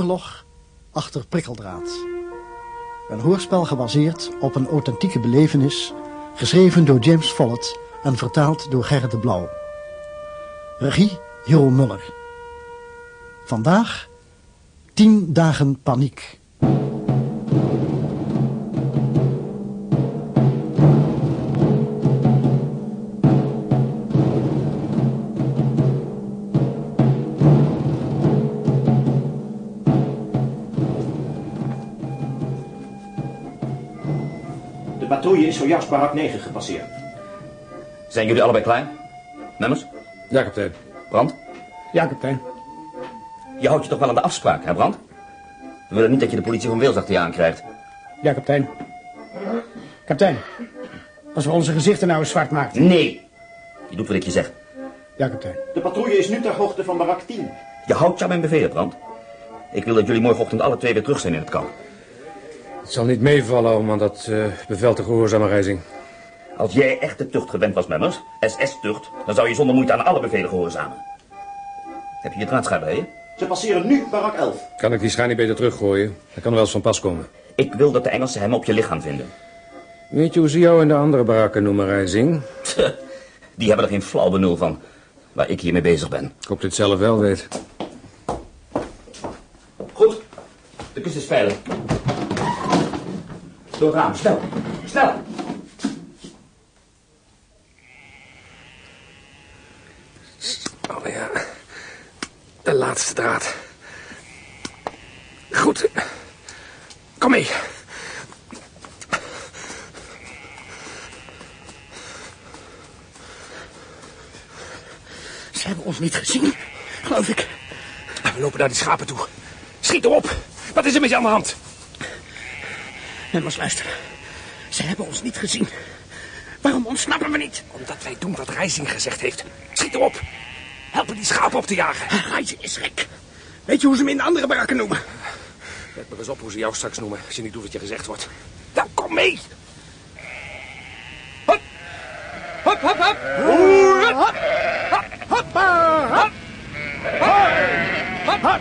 Oorlog achter prikkeldraad. Een hoorspel gebaseerd op een authentieke belevenis, geschreven door James Follett en vertaald door Gerrit de Blauw. Regie Hero Muller. Vandaag 10 dagen paniek. Barak 9 gepasseerd. Zijn jullie allebei klaar? Memmers? Ja, kapitein. Brand? Ja, kapitein. Je houdt je toch wel aan de afspraak, hè, Brand? We willen niet dat je de politie van Wils achter je aankrijgt. Ja, kapitein. Kapitein, als we onze gezichten nou eens zwart maken. Nee! Je doet wat ik je zeg. Ja, kapitein. De patrouille is nu ter hoogte van barak 10. Je houdt je aan mijn bevelen, Brand. Ik wil dat jullie morgenochtend alle twee weer terug zijn in het kamp. Het zal niet meevallen om aan dat eh, bevel te gehoorzamen, Reizing. Als jij echt de tucht gewend was, Memmers, SS-tucht, dan zou je zonder moeite aan alle bevelen gehoorzamen. Heb je je draadschaar bij je? Ze passeren nu barak 11. Kan ik die schaar niet beter teruggooien? Dat kan wel eens van pas komen. Ik wil dat de Engelsen hem op je lichaam vinden. Weet je hoe ze jou in de andere barakken noemen, Reizing? Die hebben er geen flauw benul van, waar ik hiermee bezig ben. Ik hoop dit zelf wel weet. Goed, de kust is veilig. Door het raam, snel, snel! Oh ja, de laatste draad. Goed. Kom mee. Ze hebben ons niet gezien, geloof ik. We lopen naar die schapen toe. Schiet erop. Wat is er met je aan de hand? Eh, en luister. Ze hebben ons niet gezien. Waarom ontsnappen we niet? Omdat wij doen wat Reizing gezegd heeft. Schiet erop. Helpen die schapen op te jagen. Ah, Reizing is gek. Weet je hoe ze me in de andere barakken noemen? Let maar eens op hoe ze jou straks noemen. Als je niet doet wat je gezegd wordt. Dan kom mee. Hop. Hop, hop, hop. Hoera. Hop. Hop, Hop. Hop. Hop. Hop. Hop.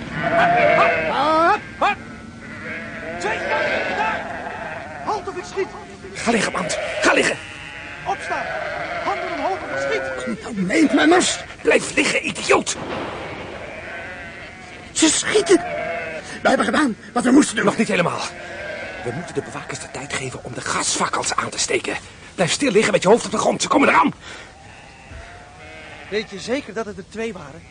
Hop of ik schiet. Ga liggen, man. Ga liggen. Opstaan. Handen omhoog of ik schiet. Nou, nee, memmers. Blijf liggen, idioot. Ze schieten. We hebben gedaan wat we moesten doen. Nog niet helemaal. We moeten de bewakers de tijd geven om de gasfakkels aan te steken. Blijf stil liggen met je hoofd op de grond. Ze komen eraan. Weet je zeker dat het er twee waren?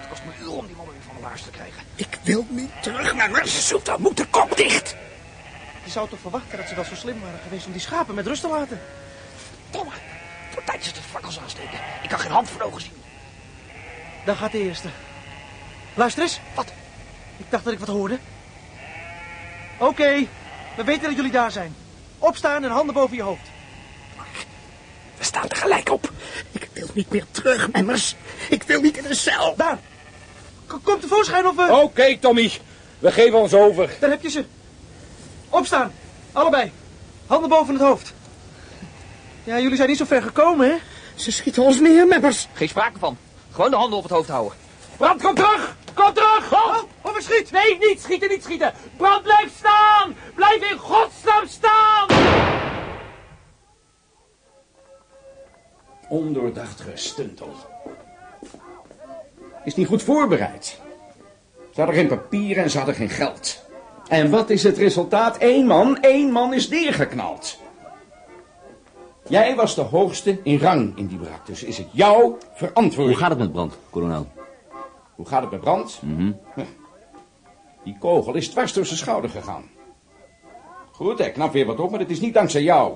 Het kost me uren om die mannen weer van mijn laars te krijgen. Ik wil niet terug, memmers. Je zult dan moeten kop dicht. Je zou toch verwachten dat ze wel zo slim waren geweest om die schapen met rust te laten? Domme. Voor tijd is de fakkels aansteken. Ik kan geen hand voor ogen zien. Dan gaat de eerste. Luister eens. Wat? Ik dacht dat ik wat hoorde. Oké, we weten dat jullie daar zijn. Opstaan en handen boven je hoofd. We staan tegelijk op. Ik wil niet meer terug, memmers. Ik wil niet in een cel. Daar. K- Kom tevoorschijn of we... Oké, Tommy. We geven ons over. Daar heb je ze. Opstaan. Allebei. Handen boven het hoofd. Ja, jullie zijn niet zo ver gekomen, hè? Ze schieten ons neer, memmers. Geen sprake van. Gewoon de handen op het hoofd houden. Brand, kom terug! Kom terug! Halt! Of ik schiet! Nee, niet schieten, niet schieten. Brand, blijf staan. Blijf in godsnaam staan. Ondoordacht gestuntel. Is niet goed voorbereid. Ze hadden geen papieren en ze hadden geen geld. En wat is het resultaat? Eén man, één man is neergeknald. Jij was de hoogste in rang in die brak, dus is het jouw verantwoording. Hoe gaat het met Brand, kolonel? Hoe gaat het met Brand? Huh. Die kogel is dwars door zijn schouder gegaan. Goed, hij knapt weer wat op, maar het is niet dankzij jou.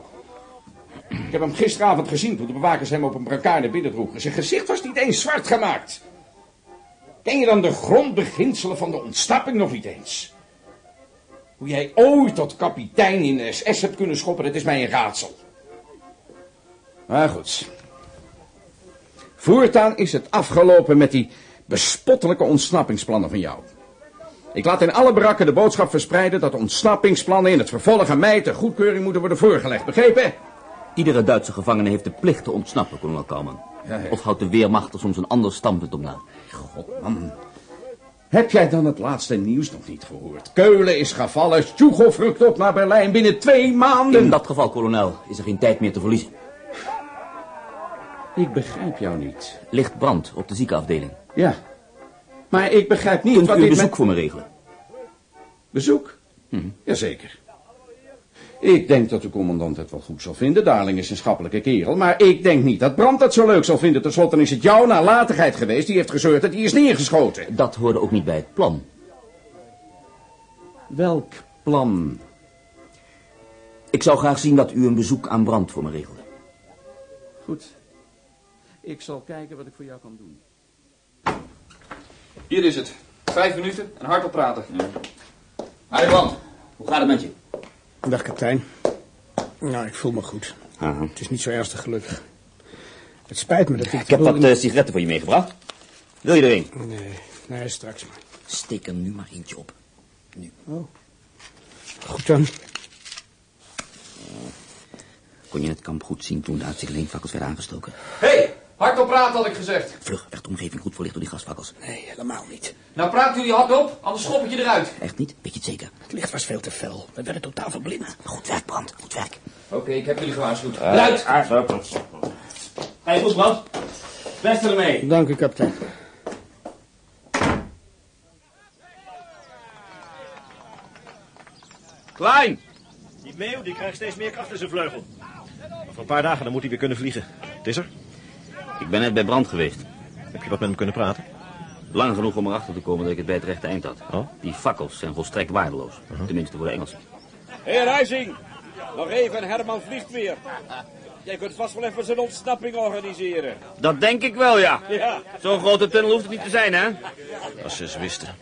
Ik heb hem gisteravond gezien toen de bewakers hem op een brancard naar binnen droegen. Zijn gezicht was niet eens zwart gemaakt. Ken je dan de grondbeginselen van de ontsnapping nog niet eens? Hoe jij ooit tot kapitein in de SS hebt kunnen schoppen, dat is mij een raadsel. Maar goed. Voortaan is het afgelopen met die bespottelijke ontsnappingsplannen van jou. Ik laat in alle barakken de boodschap verspreiden dat de ontsnappingsplannen in het vervolg aan mij ter goedkeuring moeten worden voorgelegd. Begrepen? Iedere Duitse gevangene heeft de plicht te ontsnappen, kolonel Kalman. Ja, ja. Of houdt de Weermacht er soms een ander standpunt op na? God, man. Heb jij dan het laatste nieuws nog niet gehoord? Keulen is gevallen, Tjugoff rukt op naar Berlijn binnen twee maanden. In dat geval, kolonel, is er geen tijd meer te verliezen. Ik begrijp jou niet. Ligt brand op de ziekenafdeling. Ja, maar ik begrijp niet Kunt wat u een bezoek met... voor me regelen? Bezoek? Mhm. Jazeker. Ik denk dat de commandant het wel goed zal vinden. Darling is een schappelijke kerel. Maar ik denk niet dat Brand dat zo leuk zal vinden. Ten slotte is het jouw nalatigheid geweest. Die heeft gezorgd dat hij is neergeschoten. Dat hoorde ook niet bij het plan. Welk plan? Ik zou graag zien dat u een bezoek aan Brand voor me regelde. Goed. Ik zal kijken wat ik voor jou kan doen. Hier is het. Vijf minuten en hardop praten. Hi Brand, hoe gaat het met je? Dag, kapitein. Nou, ik voel me goed. Aha. Het is niet zo ernstig gelukkig. Het spijt me dat ik... Ik heb wat eh, sigaretten voor je meegebracht. Wil je er een? Nee, nee, straks maar. Steek er nu maar eentje op. Oh. Goed dan. Kon je het kamp goed zien toen de uitzichtleenvakkels werden aangestoken? Hé, hey, hardop praten had ik gezegd. Vlug werd de omgeving goed verlicht door die gasvakkels. Nee, helemaal niet. Nou praat jullie hardop, anders schop ik je eruit. Echt niet? Weet je het zeker? Het licht was veel te fel. We werden totaal verblind. Goed werk, Brand. Goed werk. Oké, ik heb jullie gewaarschuwd. Luid! Hey, goed, Brand. Beste ermee. Dank u, kapitein. Klein! Die meeuw die krijgt steeds meer kracht in zijn vleugel. Over een paar dagen dan moet hij weer kunnen vliegen. Het is er. Ik ben net bij Brand geweest. Heb je wat met hem kunnen praten? Lang genoeg om erachter te komen dat ik het bij het rechte eind had. Oh? Die fakkels zijn volstrekt waardeloos. Tenminste voor de Engelsen. Hé, hey, Rijzing! Nog even, Herman vliegt weer. Jij kunt vast wel even zijn ontsnapping organiseren. Dat denk ik wel, ja. Ja. Zo'n grote tunnel hoeft het niet te zijn, hè? Als ze eens wisten.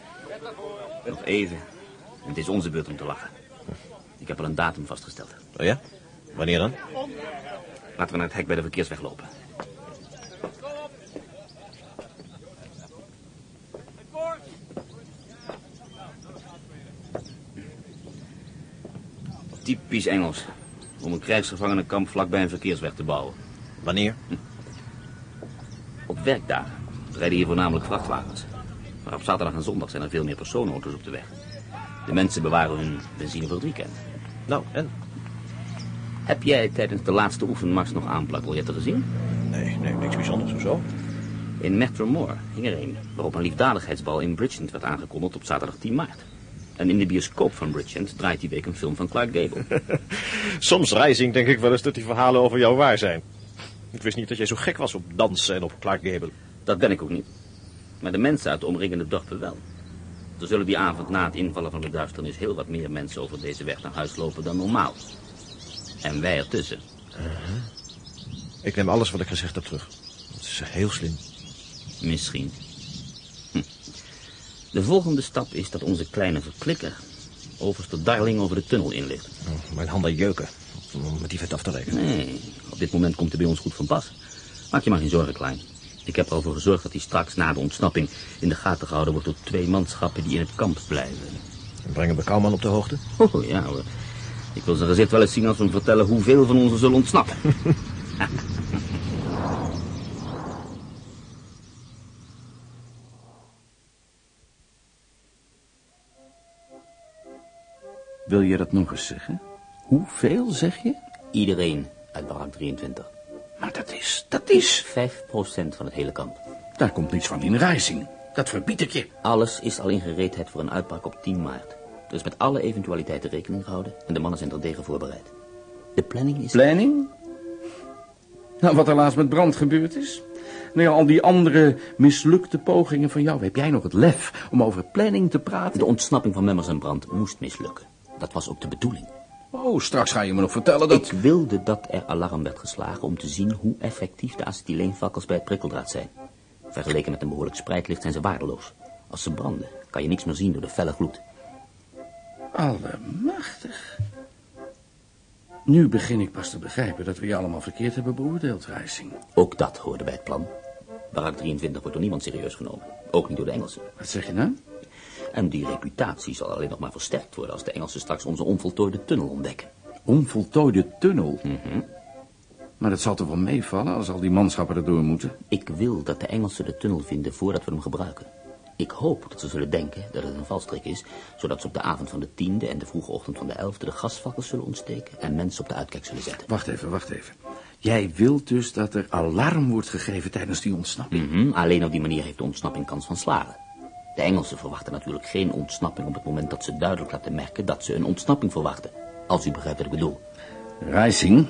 Nog even. En het is onze beurt om te lachen. Ik heb al een datum vastgesteld. Oh ja? Wanneer dan? Laten we naar het hek bij de verkeersweg lopen. Typisch Engels. Om een krijgsgevangenenkamp vlakbij een verkeersweg te bouwen. Wanneer? Op werkdagen rijden hier voornamelijk vrachtwagens. Maar op zaterdag en zondag zijn er veel meer personenauto's op de weg. De mensen bewaren hun benzine voor het weekend. Nou, en? Heb jij tijdens de laatste oefenmars nog aanplakbiljetten gezien? Nee, nee, niks bijzonders of zo. In Metro Moore hing er een waarop een liefdadigheidsbal in Bridgend werd aangekondigd op zaterdag 10 maart. En in de bioscoop van Bridgend draait die week een film van Clark Gable. Soms Rising denk ik wel eens dat die verhalen over jou waar zijn. Ik wist niet dat jij zo gek was op dansen en op Clark Gable. Dat ben ik ook niet. Maar de mensen uit de omringende dorpen wel. Er zullen die avond na het invallen van de duisternis heel wat meer mensen over deze weg naar huis lopen dan normaal. En wij ertussen. Ik neem alles wat ik gezegd heb terug. Dat is heel slim. Misschien. De volgende stap is dat onze kleine verklikker overste Darling over de tunnel inlicht. Oh, mijn handen jeuken om met die vet af te rekenen. Nee, op dit moment komt hij bij ons goed van pas. Maak je maar geen zorgen, Klein. Ik heb er al voor gezorgd dat hij straks na de ontsnapping in de gaten gehouden wordt door twee manschappen die in het kamp blijven. En brengen we Kouwman op de hoogte? Oh ja hoor. Ik wil zijn gezicht wel eens zien als we hem vertellen hoeveel van ons zullen ontsnappen. Wil je dat nog eens zeggen? Hoeveel zeg je? Iedereen uit barak 23. Maar dat is, dat is... 5% van het hele kamp. Daar komt niets van in Rising. Dat verbied ik je. Alles is al in gereedheid voor een uitbraak op 10 maart. Is met alle eventualiteiten rekening gehouden en de mannen zijn er tegen voorbereid. De planning is... Planning? Nou, wat er laatst met brand gebeurd is? Nou ja, al die andere mislukte pogingen van jou. Heb jij nog het lef om over planning te praten? De ontsnapping van Memmers en Brand moest mislukken. Dat was ook de bedoeling. Oh, straks ga je me nog vertellen dat... Ik wilde dat er alarm werd geslagen om te zien hoe effectief de acetyleenvakkels bij het prikkeldraad zijn. Vergeleken met een behoorlijk spreidlicht zijn ze waardeloos. Als ze branden, kan je niks meer zien door de felle gloed. Allemachtig. Nu begin ik pas te begrijpen dat we je allemaal verkeerd hebben beoordeeld, Rising. Ook dat hoorde bij het plan. Barak 23 wordt door niemand serieus genomen. Ook niet door de Engelsen. Wat zeg je nou? En die reputatie zal alleen nog maar versterkt worden als de Engelsen straks onze onvoltooide tunnel ontdekken. Onvoltooide tunnel? Mhm. Maar dat zal toch wel meevallen als al die manschappen erdoor moeten? Ik wil dat de Engelsen de tunnel vinden voordat we hem gebruiken. Ik hoop dat ze zullen denken dat het een valstrik is, zodat ze op de avond van de tiende en de vroege ochtend van de elfde de gasvakkels zullen ontsteken en mensen op de uitkijk zullen zetten. Wacht even, wacht even. Jij wilt dus dat er alarm wordt gegeven tijdens die ontsnapping? Mhm, Alleen op die manier heeft de ontsnapping kans van slagen. De Engelsen verwachten natuurlijk geen ontsnapping op het moment dat ze duidelijk laten merken dat ze een ontsnapping verwachten. Als u begrijpt wat ik bedoel. Rising,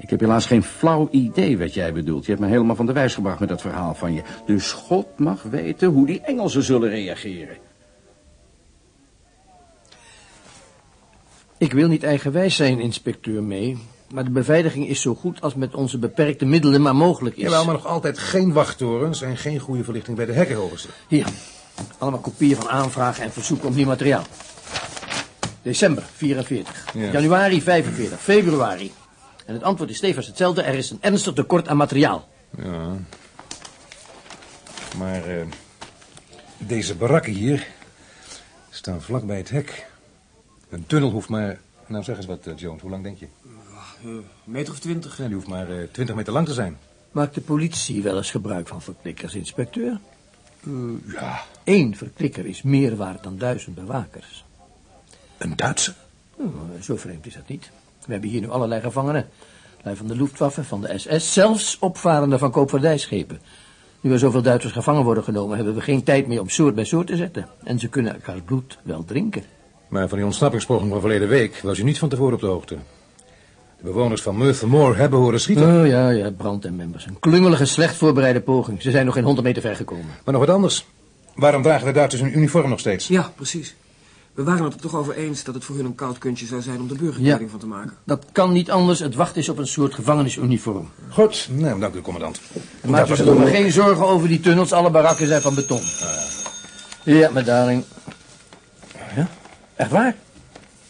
ik heb helaas geen flauw idee wat jij bedoelt. Je hebt me helemaal van de wijs gebracht met dat verhaal van je. Dus God mag weten hoe die Engelsen zullen reageren. Ik wil niet eigenwijs zijn, inspecteur mee. Maar de beveiliging is zo goed als met onze beperkte middelen maar mogelijk is. Jawel, maar nog altijd geen wachttorens en geen goede verlichting bij de hekkenhoogste. Hier, allemaal kopieën van aanvragen en verzoeken om nieuw materiaal. December 44, Ja. januari 45, februari. En het antwoord is stevig hetzelfde. Er is een ernstig tekort aan materiaal. Ja. Maar eh, deze barakken hier staan vlak bij het hek. Een tunnel hoeft maar... Nou, zeg eens wat, eh, Jones. Hoe lang denk je? Een meter of twintig. Ja, die hoeft maar eh 20 meter lang te zijn. Maakt de politie wel eens gebruik van verklikkers, inspecteur? ja. Eén verklikker is meer waard dan duizend bewakers. Een Duitser? Oh, zo vreemd is dat niet. We hebben hier nu allerlei gevangenen. Lui van de Luftwaffe, van de SS, zelfs opvarenden van koopvaardijschepen. Nu er zoveel Duitsers gevangen worden genomen, hebben we geen tijd meer om soort bij soort te zetten. En ze kunnen elkaars bloed wel drinken. Maar van die ontsnappingspoging van verleden week was je niet van tevoren op de hoogte. De bewoners van Merthyr Moor hebben horen schieten. Oh ja, ja, brand en members. Een klungelige, slecht voorbereide poging. Ze zijn nog geen honderd meter ver gekomen. Maar nog wat anders. Waarom dragen de Duitsers hun uniform nog steeds? Ja, precies. We waren het er toch over eens dat het voor hun een koud kuntje zou zijn om de burgerkleding Ja. van te maken. Dat kan niet anders. Het wacht is op een soort gevangenisuniform. Goed, nou, dank u, commandant. En maak maar geen zorgen over die tunnels. Alle barakken zijn van beton. Ja, mijn darling. Ja, echt waar?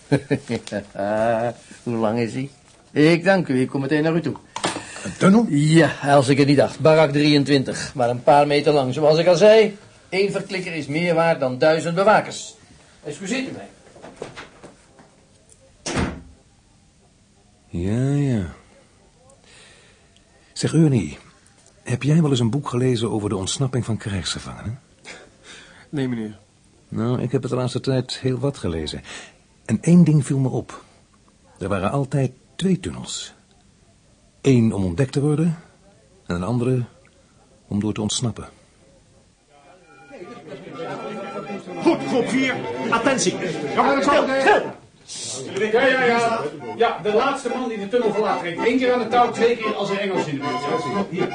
Hoe lang is hij? Ik dank u. Ik kom meteen naar u toe. Een tunnel? Ja, als ik het niet dacht. Barak 23, maar een paar meter lang. Zoals ik al zei, één verklikker is meer waard dan duizend bewakers. Excuseert u mij. Ja, ja. Zeg, Ernie, heb jij wel eens een boek gelezen over de ontsnapping van krijgsgevangenen? Nee, meneer. Nou, ik heb het de laatste tijd heel wat gelezen. En één ding viel me op. Er waren altijd twee tunnels. Eén om ontdekt te worden en een andere om door te ontsnappen. Goed, groep 4. Attentie. Ja, stil, stil. Ja, ja, ja. Ja, de laatste man die de tunnel verlaat trekt. Eén keer aan de touw, twee keer als er Engels in de buurt zijn. Hier,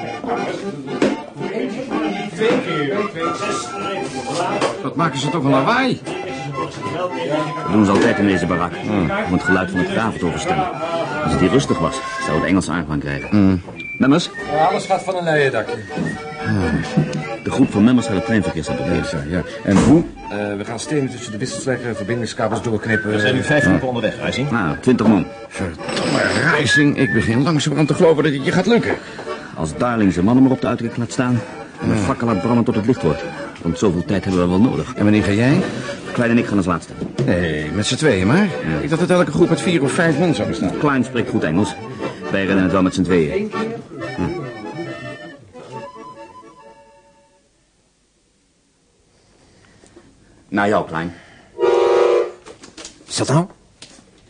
Twee keer. Twee, zes. Wat maken ze toch een lawaai? Dat doen ze altijd in deze barak. Om het geluid van het graven te overstemmen. Als het hier rustig was, zou het Engels aangaan krijgen. Memmers? alles gaat van een leien dakje. De groep van Memmers gaat het treinverkeer staan proberen. Ja. En hoe? we gaan stenen tussen de wisselslekken, verbindingskabels doorknippen. We zijn nu vijf minuten onderweg, Rijzing. Nou, twintig man. Verdomme, Rising, ik begin langzamerhand te geloven dat het je gaat lukken. Als Darling zijn mannen maar op de uitkijk laat staan... en de fakkel laat branden tot het licht wordt. Want zoveel tijd hebben we wel nodig. En wanneer ga jij? Klein en ik gaan als laatste. Nee, met z'n tweeën maar. Ik dacht dat elke groep met vier of vijf man zou bestaan. Klein spreekt goed Engels. Wij redden het wel met z'n tweeën. Naar jou, Klein. Is dat nou?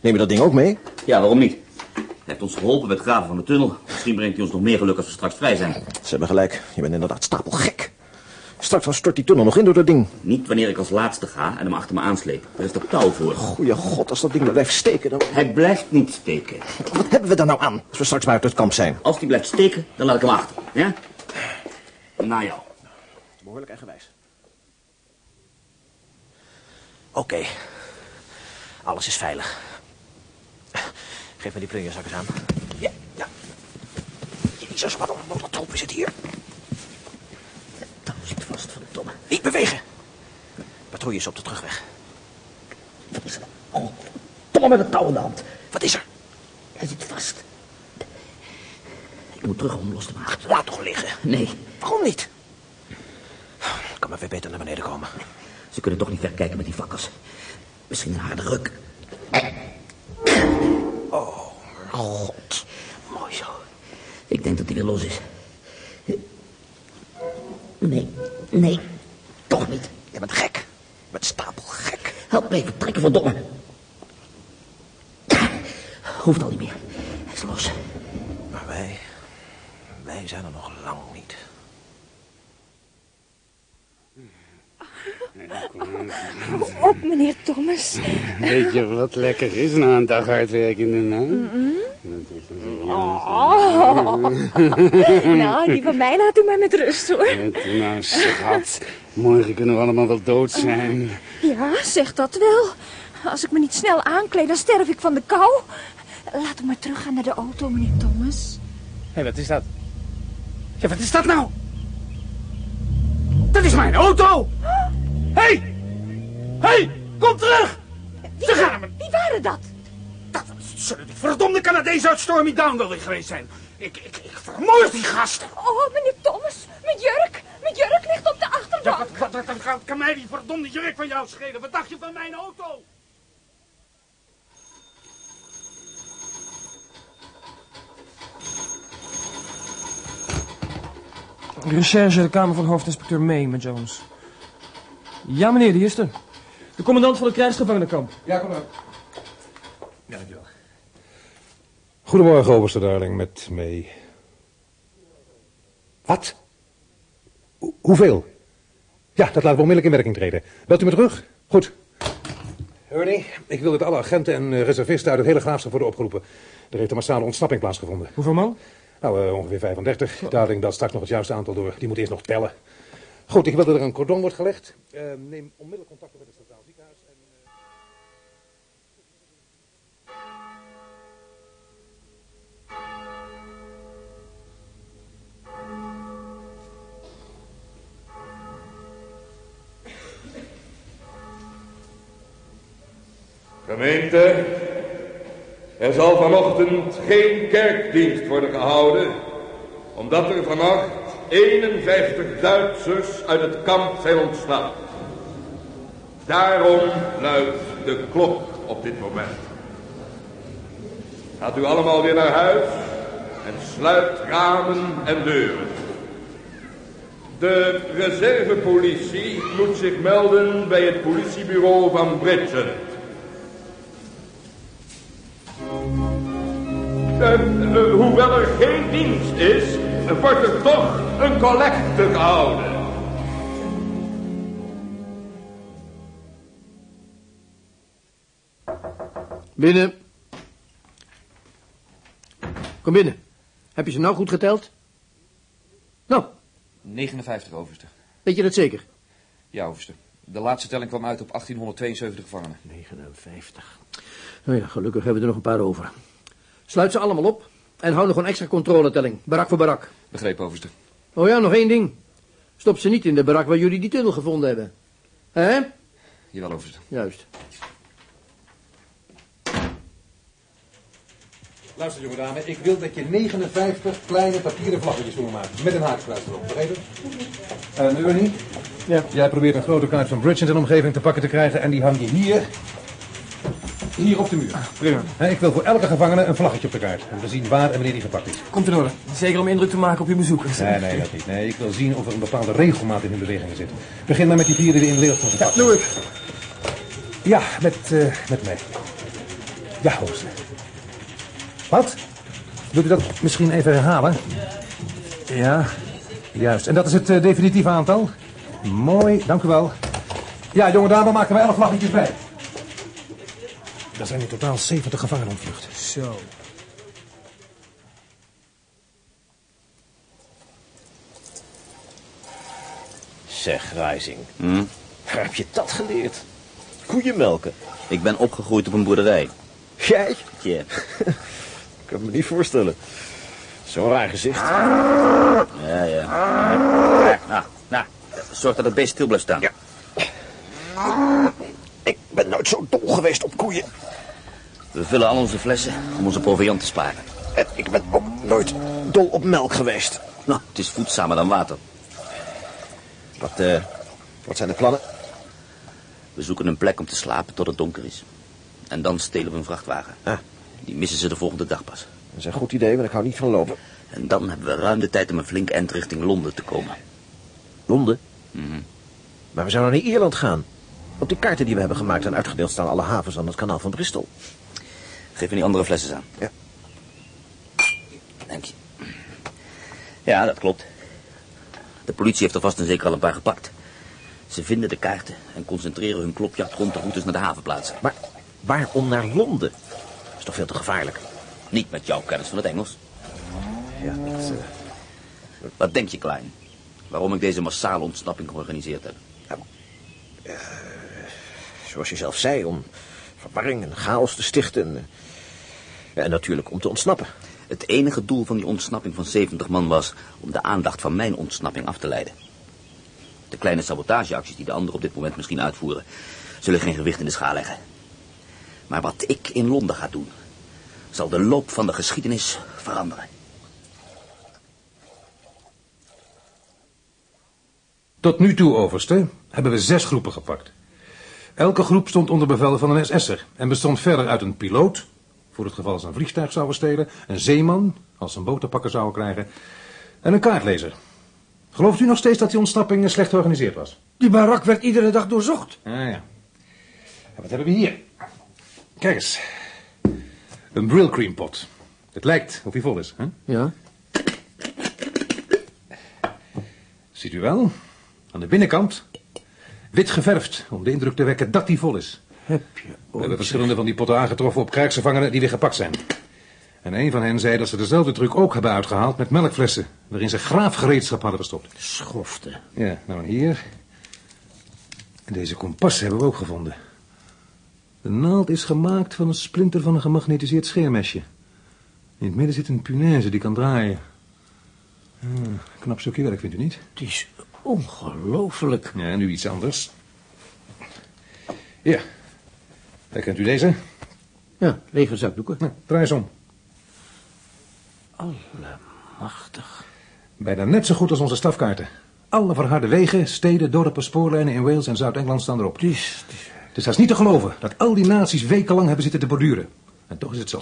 Neem je dat ding ook mee? Ja, waarom niet? Hij heeft ons geholpen bij het graven van de tunnel. Misschien brengt hij ons nog meer geluk als we straks vrij zijn. Ze hebben gelijk. Je bent inderdaad stapelgek. Straks dan stort die tunnel nog in door dat ding. Niet wanneer ik als laatste ga en hem achter me aansleep. Daar is toch touw voor. Goeie god, als dat ding blijft steken, dan... Hij blijft niet steken. Wat hebben we daar nou aan, als we straks buiten het kamp zijn? Als hij blijft steken, dan laat ik hem achter. Ja? Naar jou. Behoorlijk eigenwijs. Oké. Alles is veilig. Geef me die plunjerzak eens aan. Ja, ja. Jezus, wat een troep is het hier. Verdomme. Niet bewegen. Patrouille is op de terugweg. Wat is er? Oh, met het touw in de hand. Wat is er? Hij zit vast. Ik moet terug om los te maken. Laat toch liggen. Nee, Waarom niet? Ik kan maar weer beter naar beneden komen. ze kunnen toch niet ver kijken met die vakkers. Misschien een harde ruk. Oh, god. Mooi zo. Ik denk dat hij weer los is. Nee, toch niet. Je bent gek. Je bent stapelgek. Help me even trekken, verdomme. Hoeft al niet meer. Hij is los. Maar wij... Wij zijn er nog lang niet. Oh, op, meneer Thomas. Weet je wat lekker is na een dag hard werken in de naam? Oh. nou, die van mij laat u maar met rust, hoor. Nou, schat. Morgen kunnen we allemaal wel dood zijn. Ja, zeg dat wel. Als ik me niet snel aankleed, dan sterf ik van de kou. Laten we maar teruggaan naar de auto, meneer Thomas. Hé, hey, wat is dat? Ja, wat is dat nou? Dat is mijn auto! Hé! Hé! Hey, kom terug! Wie, wa wie waren dat? Zullen die verdomde Canadezen uit Stormy Down wel weer geweest zijn. Ik, ik, ik vermoord die gasten. Oh, meneer Thomas, mijn jurk. Mijn jurk ligt op de achterbank. Ja, wat, wat, wat, wat kan mij die verdomde jurk van jou schelen? Wat dacht je van mijn auto? Recherche, de kamer van hoofdinspecteur May, met Jones. Ja, meneer, die is er. De commandant van het krijgsgevangenenkamp. Ja, kom maar. Ja, dankjewel. Goedemorgen, overste Darling, met mee. Wat? Ho- hoeveel? Ja, dat laten we onmiddellijk in werking treden. Belt u me terug? Goed. Ernie, ik wil dat alle agenten en eh, reservisten uit het hele graafschap worden opgeroepen. Er heeft een massale ontsnapping plaatsgevonden. Hoeveel man? Nou, eh, ongeveer 35. Darling, dat straks nog het juiste aantal door. Die moet eerst nog tellen. Goed, ik wil dat er een cordon wordt gelegd. Eh, neem onmiddellijk contact op Gemeente, er zal vanochtend geen kerkdienst worden gehouden, omdat er vannacht 51 Duitsers uit het kamp zijn ontstaan. Daarom luidt de klok op dit moment. Gaat u allemaal weer naar huis en sluit ramen en deuren. De reservepolitie moet zich melden bij het politiebureau van Bridget. Hoewel er geen dienst is, wordt er toch een collecte gehouden. Binnen. Kom binnen. Heb je ze nou goed geteld? Nou, 59, overste. weet je dat zeker? Ja, overste. De laatste telling kwam uit op 1872 gevangenen. 59. Nou ja, gelukkig hebben we er nog een paar over. Sluit ze allemaal op en hou nog een extra controletelling, barak voor barak. Begrepen, overste. Oh ja, nog één ding. Stop ze niet in de barak waar jullie die tunnel gevonden hebben. Hè? Jawel, overste. Juist. Luister, jonge dame, ik wil dat je 59 kleine papieren vlaggetjes voor me maakt. Met een hakenkruis erop, begrepen? En Ernie? Ja. Jij probeert een grote kaart van Bridge in zijn omgeving te pakken te krijgen en die hang je hier. Hier op de muur. Prima. Hè, Ik wil voor elke gevangene een vlaggetje op de kaart. Om te zien waar en wanneer die gepakt is. Komt in orde. Zeker om indruk te maken op je bezoekers. Nee, nee, dat niet. Nee, ik wil zien of er een bepaalde regelmaat in hun bewegingen zit. Begin maar met die vier die in de wereld van. Ja, doe ik. Ja, met, eh, met mij. Ja, hoogste. Wat? Wilt u dat misschien even herhalen? Ja. Juist. En dat is het eh, definitieve aantal? Mooi, dank u wel. Ja, jonge dame, maken we elf vlaggetjes bij. Er zijn in totaal 70 gevangenen ontvlucht. Zo. Zeg, Rising. Hm? Waar heb je dat geleerd? Koeien melken. Ik ben opgegroeid op een boerderij. Jij? Ja. Ik kan me niet voorstellen. Zo'n raar gezicht. Ja, ja. Nou, nou, zorg dat het beest stil blijft staan. Ja. Ik ben nooit zo dol geweest op koeien. We vullen al onze flessen om onze proviant te sparen. En ik ben ook nooit dol op melk geweest. Nou, het is voedzamer dan water. Wat, eh, wat zijn de plannen? We zoeken een plek om te slapen tot het donker is. En dan stelen we een vrachtwagen. Ah. Die missen ze de volgende dag pas. Dat is een goed idee, want ik hou niet van lopen. En dan hebben we ruim de tijd om een flink eind richting Londen te komen. Londen? Mhm. Maar we zouden naar Ierland gaan. Op die kaarten die we hebben gemaakt en uitgedeeld staan alle havens aan het kanaal van Bristol. Geef me die andere flessen aan. Ja. Dank je. Ja, dat klopt. De politie heeft er vast en zeker al een paar gepakt. Ze vinden de kaarten en concentreren hun klopjacht rond de routes naar de havenplaatsen. Maar waarom naar Londen? Dat is toch veel te gevaarlijk? Niet met jouw kennis van het Engels. Ja, dat... Uh... Wat denk je, Klein? Waarom ik deze massale ontsnapping georganiseerd heb? Nou, uh, zoals je zelf zei, om verwarring en chaos te stichten. En natuurlijk om te ontsnappen. Het enige doel van die ontsnapping van 70 man was om de aandacht van mijn ontsnapping af te leiden. De kleine sabotageacties die de anderen op dit moment misschien uitvoeren, zullen geen gewicht in de schaal leggen. Maar wat ik in Londen ga doen, zal de loop van de geschiedenis veranderen. Tot nu toe, overste, hebben we zes groepen gepakt. Elke groep stond onder bevel van een SS'er en bestond verder uit een piloot, voor het geval ze een vliegtuig zouden stelen, een zeeman, als ze een boot te pakken zouden krijgen, en een kaartlezer. Gelooft u nog steeds dat die ontsnapping slecht georganiseerd was? Die barak werd iedere dag doorzocht. Ah ja. En wat hebben we hier? Kijk eens. Een Brill pot. Het lijkt of hij vol is, hè? Ja. Ziet u wel? Aan de binnenkant wit geverfd om de indruk te wekken dat hij vol is. Heb je We hebben verschillende van die potten aangetroffen op krijgsgevangenen die weer gepakt zijn. En een van hen zei dat ze dezelfde truc ook hebben uitgehaald met melkflessen... waarin ze graafgereedschap hadden verstopt. Schofte. Ja, nou en hier. En deze kompas hebben we ook gevonden. De naald is gemaakt van een splinter van een gemagnetiseerd scheermesje. In het midden zit een punaise die kan draaien. Ah, knap stukje werk, vindt u niet? Het is ongelooflijk. Ja, nu iets anders. Ja. Herkent u deze? Ja, lege zakdoeken. Draai eens om. Allemachtig. Bijna net zo goed als onze stafkaarten. Alle verharde wegen, steden, dorpen, spoorlijnen in Wales en Zuid-Engeland staan erop. Het is, het is... Het is haast niet te geloven dat al die naties wekenlang hebben zitten te borduren. En toch is het zo.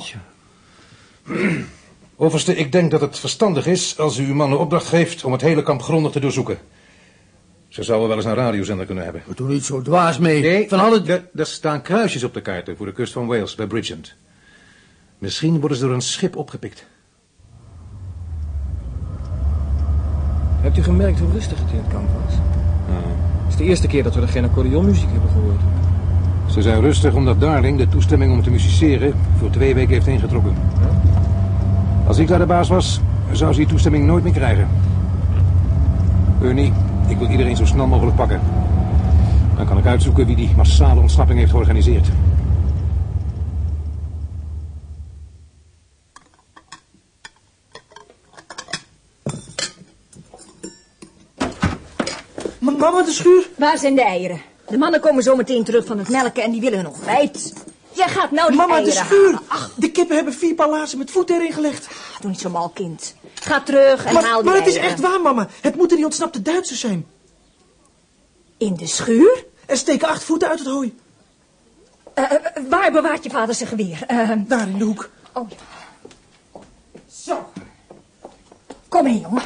Overste, ik denk dat het verstandig is als u uw mannen opdracht geeft om het hele kamp grondig te doorzoeken. Ze zouden wel eens een radiozender kunnen hebben. We doen niet zo dwaas mee. Nee, van alle... er, er staan kruisjes op de kaarten voor de kust van Wales bij Bridgend. Misschien worden ze door een schip opgepikt. Hebt u gemerkt hoe rustig het in het kamp was? Het is de eerste keer dat we er geen accordeonmuziek hebben gehoord. Ze zijn rustig omdat Darling de toestemming om te musiceren voor twee weken heeft ingetrokken. Als ik daar de baas was, zou ze die toestemming nooit meer krijgen. Ernie, ik wil iedereen zo snel mogelijk pakken. Dan kan ik uitzoeken wie die massale ontsnapping heeft georganiseerd. Mama, de schuur. Waar zijn de eieren? De mannen komen zo meteen terug van het melken en die willen hun ontbijt. Jij gaat nou die Mama, de schuur. Ach, De kippen hebben vier palazen met voet erin gelegd. doe niet zo mal, kind. Ga terug en maar haal die maar het is echt waar, mama. Het moeten die ontsnapte Duitsers zijn. In de schuur? Er steken acht voeten uit het hooi. Eh, eh, waar bewaart je vader zijn geweer? Eh, Daar in de hoek. oh. Zo. Kom mee, jongen.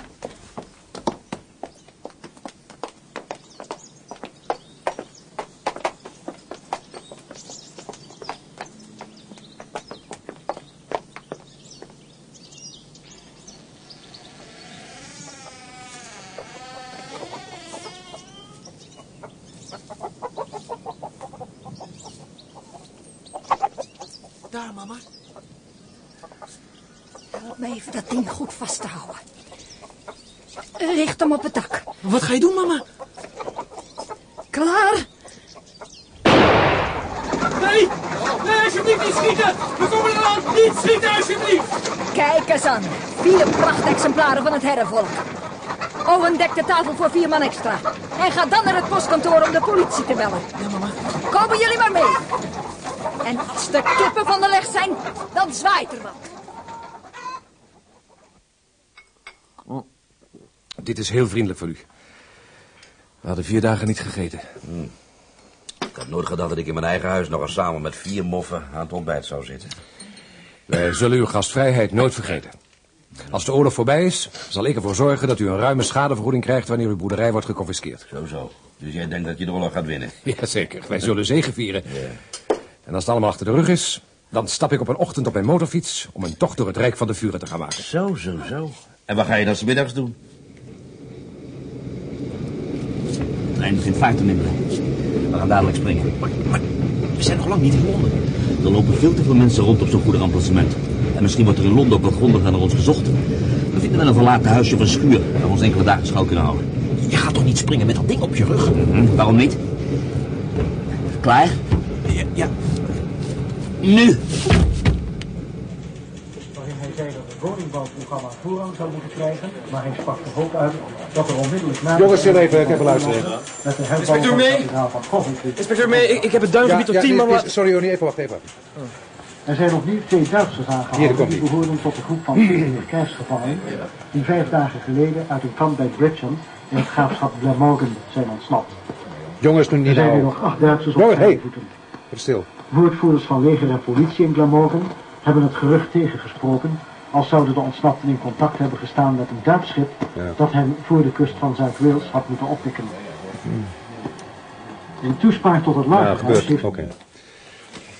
Daar, mama. Help me even dat ding goed vast te houden. Richt hem op het dak. Wat ga je doen, mama? Klaar? Nee! Nee, alsjeblieft niet schieten! We komen Niet schieten, alsjeblieft! Kijk eens aan. Vier prachtexemplaren van het herrenvolk. Owen dekt de tafel voor vier man extra. En ga dan naar het postkantoor om de politie te bellen. Ja, mama. Komen jullie maar mee. En als de kippen van de leg zijn, dan zwaait er wat. Dit is heel vriendelijk van u. We hadden vier dagen niet gegeten. Ik had nooit gedacht dat ik in mijn eigen huis nog eens samen met vier moffen aan het ontbijt zou zitten. Wij zullen uw gastvrijheid nooit vergeten. Als de oorlog voorbij is, zal ik ervoor zorgen dat u een ruime schadevergoeding krijgt wanneer uw boerderij wordt geconfiskeerd. Zo, zo. Dus jij denkt dat je de oorlog gaat winnen? Jazeker, wij zullen zegevieren. En als het allemaal achter de rug is, dan stap ik op een ochtend op mijn motorfiets om een tocht door het Rijk van de Vuren te gaan maken. Zo, zo, zo. En wat ga je dan 's middags doen? De trein begint vaart te minderen. We gaan dadelijk springen. We zijn nog lang niet in Londen. Er lopen veel te veel mensen rond op zo'n goed remplacement. En misschien wordt er in Londen ook wel grondiger naar ons gezocht. We vinden wel een verlaten huisje een schuur... waar we ons enkele dagen schouw kunnen houden. Je gaat toch niet springen met dat ding op je rug? Mhm, Waarom niet? Klaar? Ja. ja. Nu! Waarin hij zei dat het woningbouwprogramma voorrang zou moeten krijgen, maar hij sprak er ook uit dat er onmiddellijk na... Jongens, stil even, ik heb luisteren. Met de Inspecteur Coventry. Inspecteur May, ik, ik heb het duingebied tot 10 man... Sorry, Joni, even wachten, even wachten. Er zijn opnieuw twee Duitsers aangehouden die ie. behoorden tot de groep van 40 krijgsgevangenen die vijf dagen geleden uit een kamp bij Bridgeton in het graafschap Glamorgan zijn ontsnapt. Jongens, nu Er niet zijn weer nou. nog acht Duitsers op Jongens, hey. voeten. Even stil. Woordvoerders van leger en politie in Glamorgan hebben het gerucht tegengesproken als zouden de ontsnapten in contact hebben gestaan met een Duits schip dat hen voor de kust van Zuid-Wales had moeten oppikken. In toespraak tot het Ja, lagerhuis gebeurt. Oké.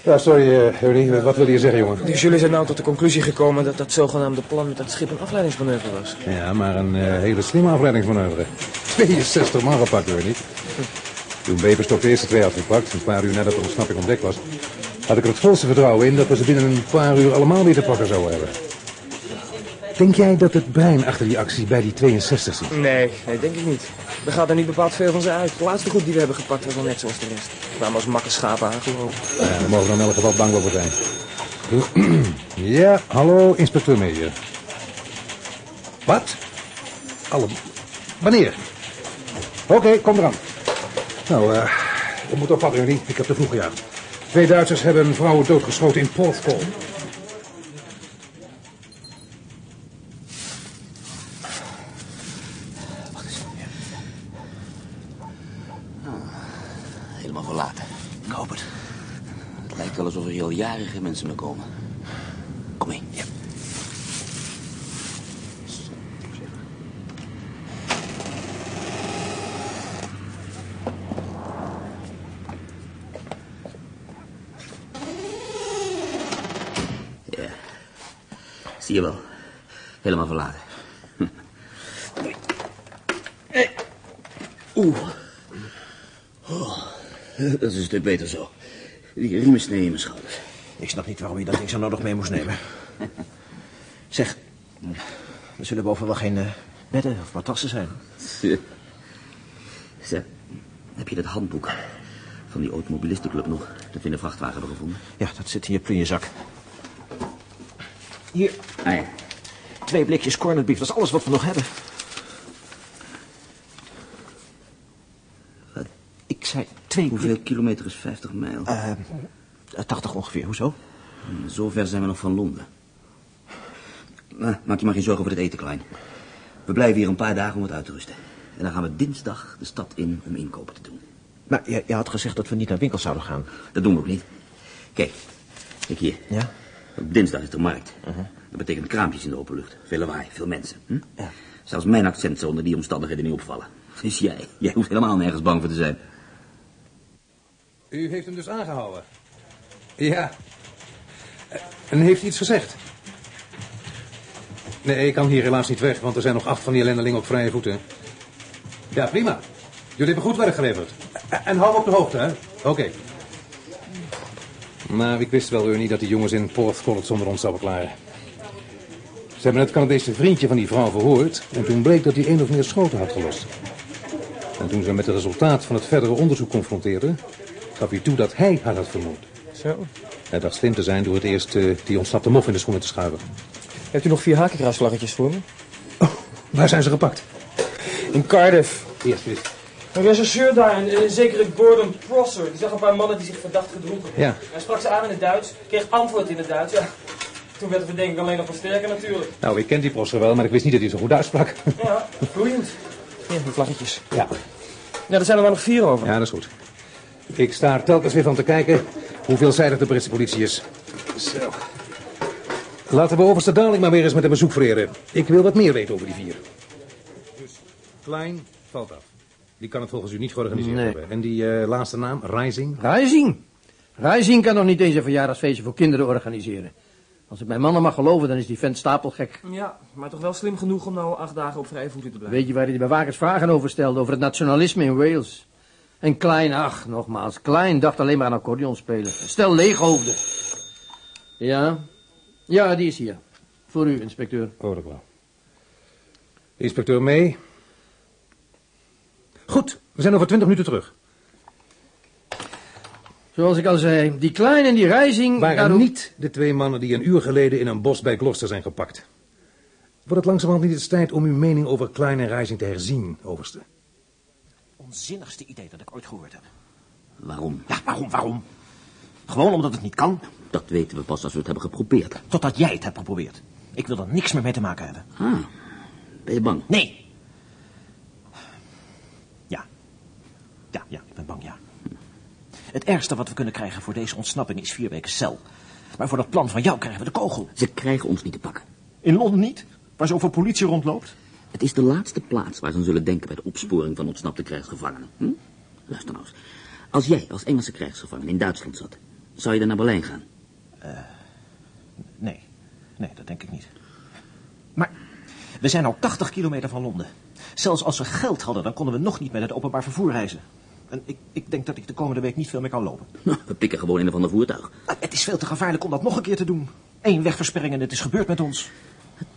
Ja, sorry, eh Joni, wat wilde je zeggen, jongen? Dus jullie zijn nou tot de conclusie gekomen dat dat zogenaamde plan met dat schip een afleidingsmanoeuvre was. Ja, maar een eh, hele slimme afleidingsmanoeuvre. 62 man gepakt, hoor niet. Toen Beverstok de eerste twee had gepakt, een paar uur nadat de ontsnapping ontdekt was, had ik er het volste vertrouwen in dat we ze binnen een paar uur allemaal weer te pakken zouden hebben. Denk jij dat het brein achter die actie bij die 62 zit? Nee, nee, denk ik niet. Er gaat er niet bepaald veel van ze uit. De laatste groep die we hebben gepakt was wel net zoals de rest. We kwamen als makke schapen aangelopen. Ja, daar mogen we in elk geval bang voor zijn. Ja, hallo, inspecteur Meijer. Wat? Alle... Wanneer? Oké, kom eraan. Nou, eh, we moeten oppakken, jullie. Ik heb te vroeg gejaagd. Twee Duitsers hebben een vrouw doodgeschoten in Porthcawl. Verlaten. Ik hoop het. Het lijkt wel alsof er jaren geen mensen meer komen. Kom mee. Ja. Ja. Zie je wel. Helemaal verlaten. Hm. Oeh. Dat is een stuk beter zo. Die riemen snee in mijn schouders. Ik snap niet waarom je dat ding zo nodig mee moest nemen. Zeg, er zullen boven wel geen eh, bedden of matrassen zijn. Zeg, heb je dat handboek van die automobilistenclub nog? Dat we in de vrachtwagen hebben gevonden. Ja, dat zit in je plunjezak. Hier. Ah ja. Twee blikjes corned beef, dat is alles wat we nog hebben. Ik Hoeveel kilometer is 50 mijl? Eh, 80 ongeveer, hoezo? Zo ver zijn we nog van Londen. Nou, maak je maar geen zorgen over het eten, Klein. We blijven hier een paar dagen om het uit te rusten. En dan gaan we dinsdag de stad in om inkopen te doen. Maar je, je had gezegd dat we niet naar winkels zouden gaan. Dat doen we ook niet. Kijk, kijk hier. Ja? Op dinsdag is er markt. Dat betekent kraampjes in de open lucht. Veel lawaai, veel mensen. Hm? Zelfs mijn accent zal onder die omstandigheden niet opvallen. Dus jij, jij hoeft helemaal nergens bang voor te zijn. U heeft hem dus aangehouden? Ja. En heeft hij iets gezegd? Nee, ik kan hier helaas niet weg, want er zijn nog acht van die ellendelingen op vrije voeten. Ja, prima. Jullie hebben goed werk geleverd. En hou op de hoogte, hè? Oké. Maar ik wist wel, Ernie, dat die jongens in het zonder ons zouden klaren. Ze hebben het Canadese vriendje van die vrouw verhoord... en toen bleek dat hij één of meer schoten had gelost. En toen ze met het resultaat van het verdere onderzoek confronteerden... gaf hij toe dat hij haar had vermoord. Zo. Hij dacht slim te zijn door het eerst eh, die ontsnapte mof in de schoenen te schuiven. Hebt u nog vier hakenkruisvlaggetjes voor me? Waar zijn ze gepakt? In Cardiff. Eerst wist. Een rechercheur daar, een, een zekere Gordon Prosser. Die zag een paar mannen die zich verdacht gedroegen. Ja. Hij sprak ze aan in het Duits, kreeg antwoord in het Duits. Ja. Toen werd de verdenking alleen nog versterken natuurlijk. Nou, ik ken die Prosser wel, maar ik wist niet dat hij zo goed uitsprak. Ja, vloeiend. Ja, die vlaggetjes. Ja. Ja, er zijn er maar nog vier over. Ja, dat is goed. Ik sta er telkens weer van te kijken hoe veelzijdig de Britse politie is. Zo. Laten we overste Daling maar weer eens met een bezoek vereren. Ik wil wat meer weten over die vier. Dus Klein valt af. Die kan het volgens u niet georganiseerd Nee. hebben. En die eh, laatste naam, Rising? Rising? Rising kan nog niet eens een verjaardagsfeestje voor kinderen organiseren. Als ik mijn mannen mag geloven, dan is die vent stapelgek. Ja, maar toch wel slim genoeg om nou acht dagen op vrije voeten te blijven. Weet je waar hij de bewakers vragen over stelde? Over het nationalisme in Wales. En Klein, ach, nogmaals, Klein dacht alleen maar aan accordeon spelen. Stel leeghoofden. Ja? Ja, die is hier. Voor u, inspecteur. Oh, dat wel. Inspecteur mee. Goed, we zijn over twintig minuten terug. Zoals ik al zei, die Klein en die Rising... Waren niet de twee mannen die een uur geleden in een bos bij Gloucester zijn gepakt. Wordt het langzamerhand niet eens tijd om uw mening over Klein en Rising te herzien, overste? Onzinnigste idee dat ik ooit gehoord heb. Waarom? Ja, waarom, waarom? Gewoon omdat het niet kan. Dat weten we pas als we het hebben geprobeerd. Totdat jij het hebt geprobeerd. Ik wil er niks meer mee te maken hebben. Ah, ben je bang? Nee. Ja. Ja, ja, ik ben bang, ja. Het ergste wat we kunnen krijgen voor deze ontsnapping is vier weken cel. Maar voor dat plan van jou krijgen we de kogel. Ze krijgen ons niet te pakken. In Londen niet? Waar zoveel politie rondloopt? Het is de laatste plaats waar ze zullen denken bij de opsporing van ontsnapte krijgsgevangenen. Hm? Luister nou eens. Als jij als Engelse krijgsgevangene in Duitsland zat, zou je dan naar Berlijn gaan? Nee. Nee, dat denk ik niet. Maar we zijn al 80 kilometer van Londen. Zelfs als we geld hadden, dan konden we nog niet met het openbaar vervoer reizen. En ik, ik denk dat ik de komende week niet veel meer kan lopen. Nou, we pikken gewoon in een van de voertuig. Maar het is veel te gevaarlijk om dat nog een keer te doen. Eén wegversperring en het is gebeurd met ons.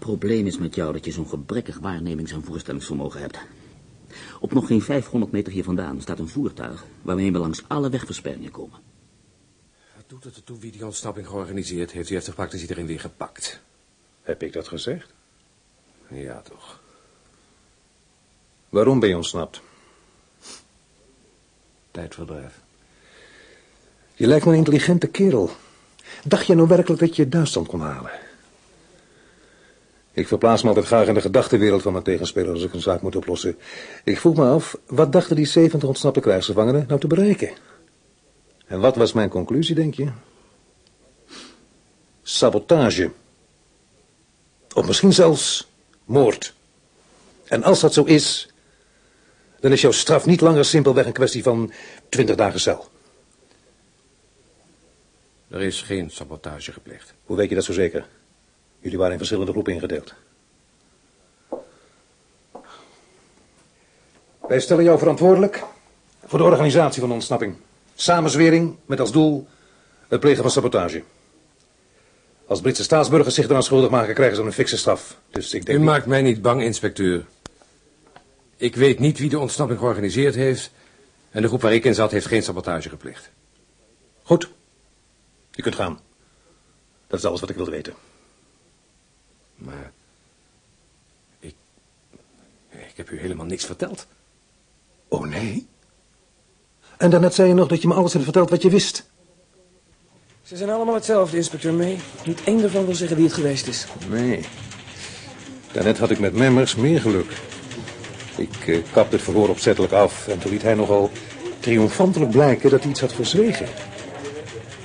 Het probleem is met jou dat je zo'n gebrekkig waarnemings- en voorstellingsvermogen hebt. Op nog geen 500 meter hier vandaan staat een voertuig waarmee we langs alle wegversperringen komen. Wat doet het ertoe wie die ontsnapping georganiseerd heeft? Wie heeft gepakt, is iedereen weer gepakt. Heb ik dat gezegd? Ja, toch. Waarom ben je ontsnapt? Tijdverdrijf. Je lijkt me een intelligente kerel. Dacht je nou werkelijk dat je Duitsland kon halen? Ik verplaats me altijd graag in de gedachtenwereld van mijn tegenspeler als ik een zaak moet oplossen. Ik vroeg me af, wat dachten die 70 ontsnapte krijgsgevangenen nou te bereiken? En wat was mijn conclusie, denk je? Sabotage. Of misschien zelfs moord. En als dat zo is, dan is jouw straf niet langer simpelweg een kwestie van 20 dagen cel. Er is geen sabotage gepleegd. Hoe weet je dat zo zeker? Jullie waren in verschillende groepen ingedeeld. Wij stellen jou verantwoordelijk voor de organisatie van de ontsnapping. Samenzwering met als doel het plegen van sabotage. Als Britse staatsburgers zich eraan schuldig maken, krijgen ze een fikse straf. Dus ik denk U niet- maakt mij niet bang, inspecteur. Ik weet niet wie de ontsnapping georganiseerd heeft... en de groep waar ik in zat heeft geen sabotage gepleegd. Goed. Je kunt gaan. Dat is alles wat ik wilde weten. Maar... Ik... Ik heb u helemaal niks verteld. Oh, nee? En daarnet zei je nog dat je me alles hebt verteld wat je wist. Ze zijn allemaal hetzelfde, inspecteur May. Niet één ervan wil zeggen wie het geweest is. Nee. Daarnet had ik met Memmers meer geluk. Ik eh, kapte het verhoor opzettelijk af en toen liet hij nogal triomfantelijk blijken dat hij iets had verzwegen.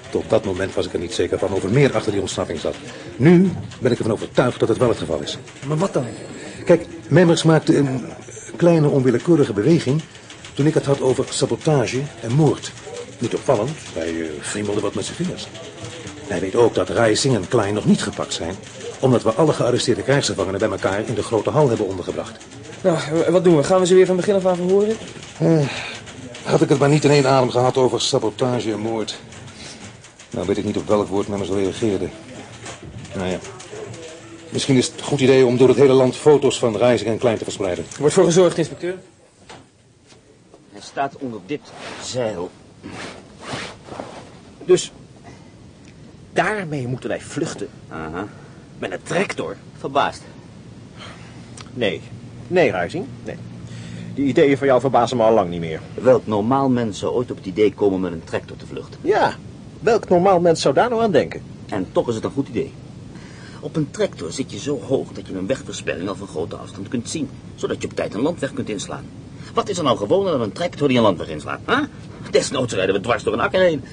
Tot dat moment was ik er niet zeker van of er meer achter die ontsnapping zat. Nu ben ik ervan overtuigd dat het wel het geval is. Maar wat dan? Kijk, Memmers maakte een kleine onwillekeurige beweging toen ik het had over sabotage en moord. Niet opvallend, hij eh, friemelde wat met zijn vingers. Hij weet ook dat Rising en Klein nog niet gepakt zijn, omdat we alle gearresteerde krijgsgevangenen bij elkaar in de grote hal hebben ondergebracht. Nou, w- wat doen we? Gaan we ze weer van begin af aan verhoren? Eh, had ik het maar niet in één adem gehad over sabotage en moord. Nou weet ik niet op welk woord Memmers reageerde. Nou ja. Misschien is het een goed idee om door het hele land foto's van Rising en Klein te verspreiden. Wordt voor gezorgd, inspecteur. Hij staat onder dit zeil. Dus daarmee moeten wij vluchten. Aha. Met een tractor. Verbaasd. Nee. Nee, Ruizing. Nee. Die ideeën van jou verbazen me al lang niet meer. Welk normaal mens zou ooit op het idee komen met een tractor te vluchten? Ja, welk normaal mens zou daar nou aan denken? En toch is het een goed idee. Op een tractor zit je zo hoog dat je een wegversperring al van grote afstand kunt zien, zodat je op tijd een landweg kunt inslaan. Wat is er nou gewoner dan een tractor die een landweg inslaat? Hè? Desnoods rijden we dwars door een akker heen.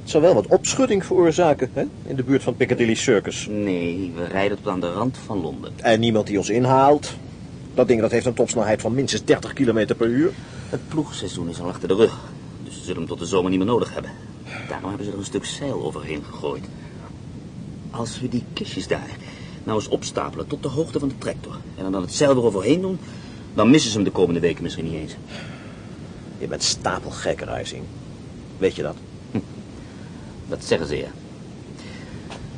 Het zou wel wat opschudding veroorzaken, hè? In de buurt van Piccadilly Circus. Nee, we rijden tot aan de rand van Londen. En niemand die ons inhaalt. Dat ding dat heeft een topsnelheid van minstens 30 km per uur. Het ploegseizoen is al achter de rug. Dus ze zullen hem tot de zomer niet meer nodig hebben. Daarom hebben ze er een stuk zeil overheen gegooid. Als we die kistjes daar nou eens opstapelen tot de hoogte van de tractor... en dan het zeil eroverheen doen... dan missen ze hem de komende weken misschien niet eens. Je bent stapelgek, Rising. Weet je dat? Dat zeggen ze, ja.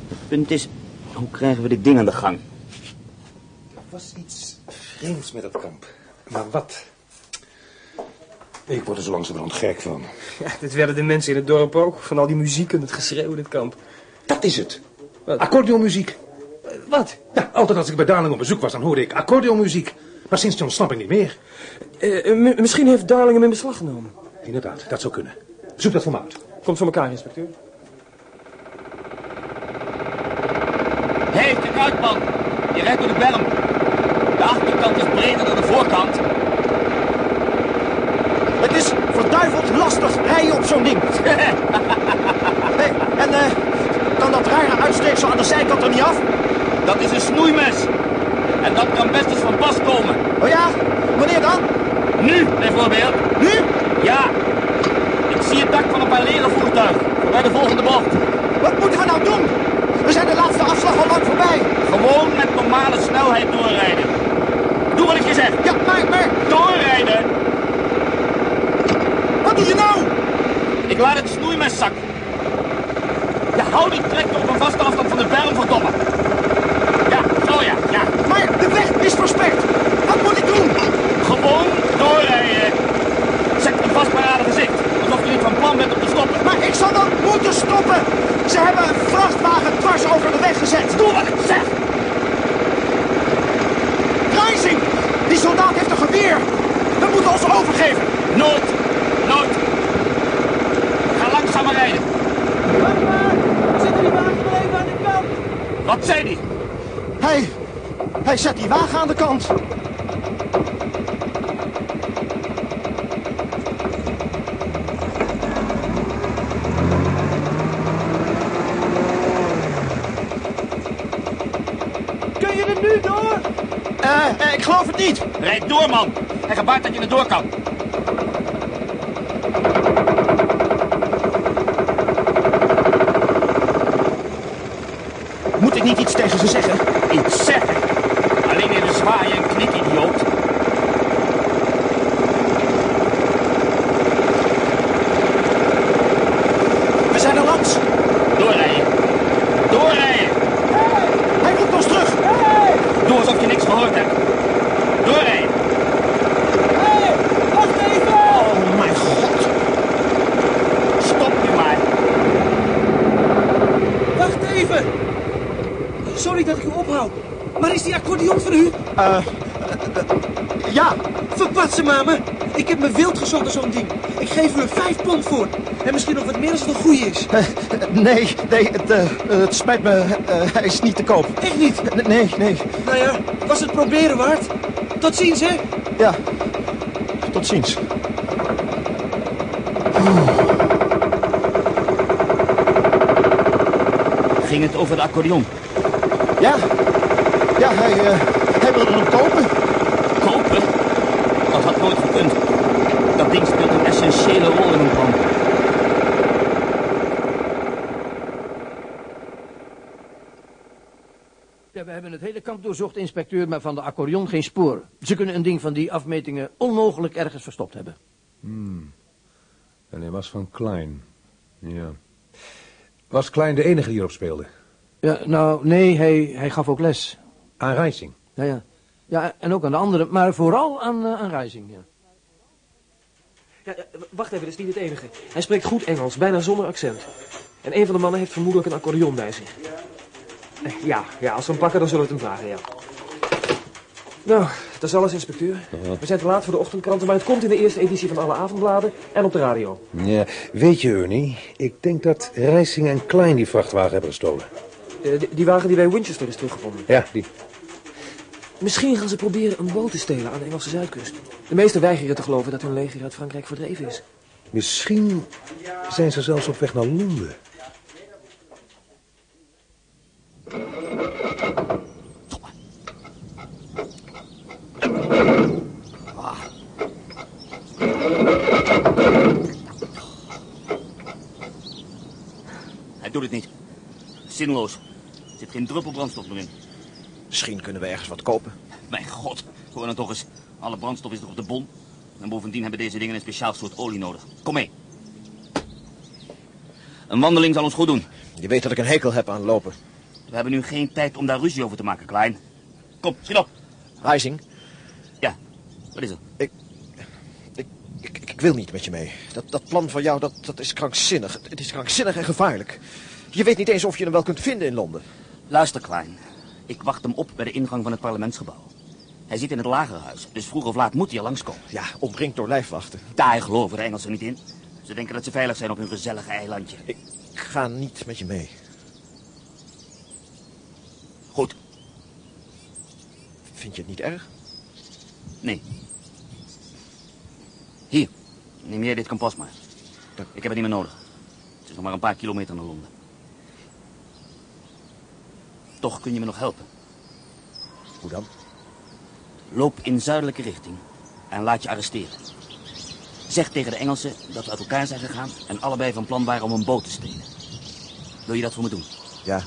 Het punt is, hoe krijgen we dit ding aan de gang? Er was iets vreemds met het kamp. Maar wat? Ik word er zo langzamerhand gek van. Ja, dit werden de mensen in het dorp ook. Van al die muziek en het geschreeuw in het kamp. Dat is het. Accordeonmuziek. Wat? Ja, altijd als ik bij Darling op bezoek was, dan hoorde ik accordeonmuziek. Maar sinds die ontsnapping niet meer. Eh, eh, misschien heeft Darling hem in beslag genomen. Inderdaad, dat zou kunnen. Zoek dat voor me uit. Komt voor elkaar, inspecteur. Hé, hey, kijk uit man. Je rijdt door de berm. De achterkant is breder dan de voorkant. Het is verduiveld lastig rijden op zo'n ding. hey, en eh, kan dat rare uitsteeksel aan de zijkant er niet af? Dat is een snoeimes. En dat kan best eens van pas komen. Oh ja? Wanneer dan? Nu, bijvoorbeeld. Nu? Ja. Ik zie het dak van een paar leren voertuig. Bij de volgende bocht. Wat moeten we nou doen? We zijn de laatste afslag al lang voorbij. Gewoon met normale snelheid doorrijden. Doe wat ik je zeg. Ja, maar, maar... Doorrijden. Wat doe je nou? Ik laat het snoeimes zakken. Ja, hou die vaste afstand van de berm, verdomme. Ja, zo ja, ja. Maar de weg is versperd. Wat moet ik doen? Gewoon doorrijden. Zet een vastberaden gezicht. Alsof je niet van plan bent om te stoppen. Maar ik zal dan moeten stoppen. Ze hebben een vrachtwagen dwars over de weg gezet. Doe wat ik zeg. Rising! Die soldaat heeft een geweer. We moeten ons overgeven. Nood. Nood. Ga langzamer rijden. Zet die wagen aan de kant. Wat zei die? Hij... Hij zet die wagen aan de kant. Kun je er nu door? Eh, eh, ik geloof het niet. Rijd door, man. En gebaart dat je er door kan. Niet iets tegen ze zeggen? Iets zeggen. Alleen even zwaaien en knik, idioot. We zijn er langs. Doorrijden. Doorrijden. Hij roept ons terug. Doe alsof je niks gehoord hebt. Doorrijden. Wacht even! Oh, mijn god. Stop nu maar. Wacht even! Sorry dat ik u ophoud. Maar is die accordeon van u? Eh, ja. Verpatsen, mama. Ik heb me wild gezocht naar zo'n ding. Ik geef u er vijf pond voor. En misschien nog wat meer als het een goeie is. Eh, nee, nee, het, eh, het spijt me. eh, hij is niet te koop. Echt niet? N- Nee, nee. Nou ja, was het proberen waard. Tot ziens, hè? Ja. Tot ziens. Ging het over de accordeon? Ja. Ja, hij, eh, hij wilde hem kopen. Kopen? Dat had nooit gekund. Dat ding speelt een essentiële rol in een plan. Ja, we hebben het hele kamp doorzocht, inspecteur, maar van de accordeon geen spoor. Ze kunnen een ding van die afmetingen onmogelijk ergens verstopt hebben. Hmm. En hij was van Klein. Ja. Was Klein de enige die erop speelde? Ja, nou, nee, hij, hij gaf ook les. Aan Rijsing? Ja, ja. Ja, en ook aan de anderen, maar vooral aan, uh, aan Rijsing, ja. Ja, ja, wacht even, dat is niet het enige. Hij spreekt goed Engels, bijna zonder accent. En een van de mannen heeft vermoedelijk een accordeon bij zich. Eh, Ja, ja, als we hem pakken, dan zullen we het hem vragen, ja. Nou, dat is alles, inspecteur. We zijn te laat voor de ochtendkranten, maar het komt in de eerste editie van alle avondbladen en op de radio. Ja, weet je, Ernie, ik denk dat Rijsing en Klein die vrachtwagen hebben gestolen. Eh, die, die wagen die bij Winchester is teruggevonden. Ja, die. Misschien gaan ze proberen een boot te stelen aan de Engelse zuidkust. De meesten weigeren te geloven dat hun leger uit Frankrijk verdreven is. Misschien zijn ze zelfs op weg naar Londen. Hij doet het niet. Zinloos. Er zit geen druppel brandstof meer in. Misschien kunnen we ergens wat kopen. Mijn god, hoor dan toch eens. Alle brandstof is nog op de bon. En bovendien hebben deze dingen een speciaal soort olie nodig. Kom mee. Een wandeling zal ons goed doen. Je weet dat ik een hekel heb aan lopen. We hebben nu geen tijd om daar ruzie over te maken, Klein. Kom, schiet op. Rising, Ja, wat is er? ik, ik, ik wil niet met je mee. Dat, dat plan van jou, dat, dat is krankzinnig. Het is krankzinnig en gevaarlijk. Je weet niet eens of je hem wel kunt vinden in Londen. Luister, Klein. Ik wacht hem op bij de ingang van het parlementsgebouw. Hij zit in het lagerhuis, dus vroeg of laat moet hij er langskomen. Ja, omringd door lijfwachten. Daar geloven de Engelsen niet in. Ze denken dat ze veilig zijn op hun gezellige eilandje. Ik ga niet met je mee. Goed. Vind je het niet erg? Nee. Hier, neem jij dit kompas maar. Ik heb het niet meer nodig. Het is nog maar een paar kilometer naar Londen. Toch kun je me nog helpen. Hoe dan? Loop in zuidelijke richting en laat je arresteren. Zeg tegen de Engelsen dat we uit elkaar zijn gegaan en allebei van plan waren om een boot te stelen. Wil je dat voor me doen? Ja,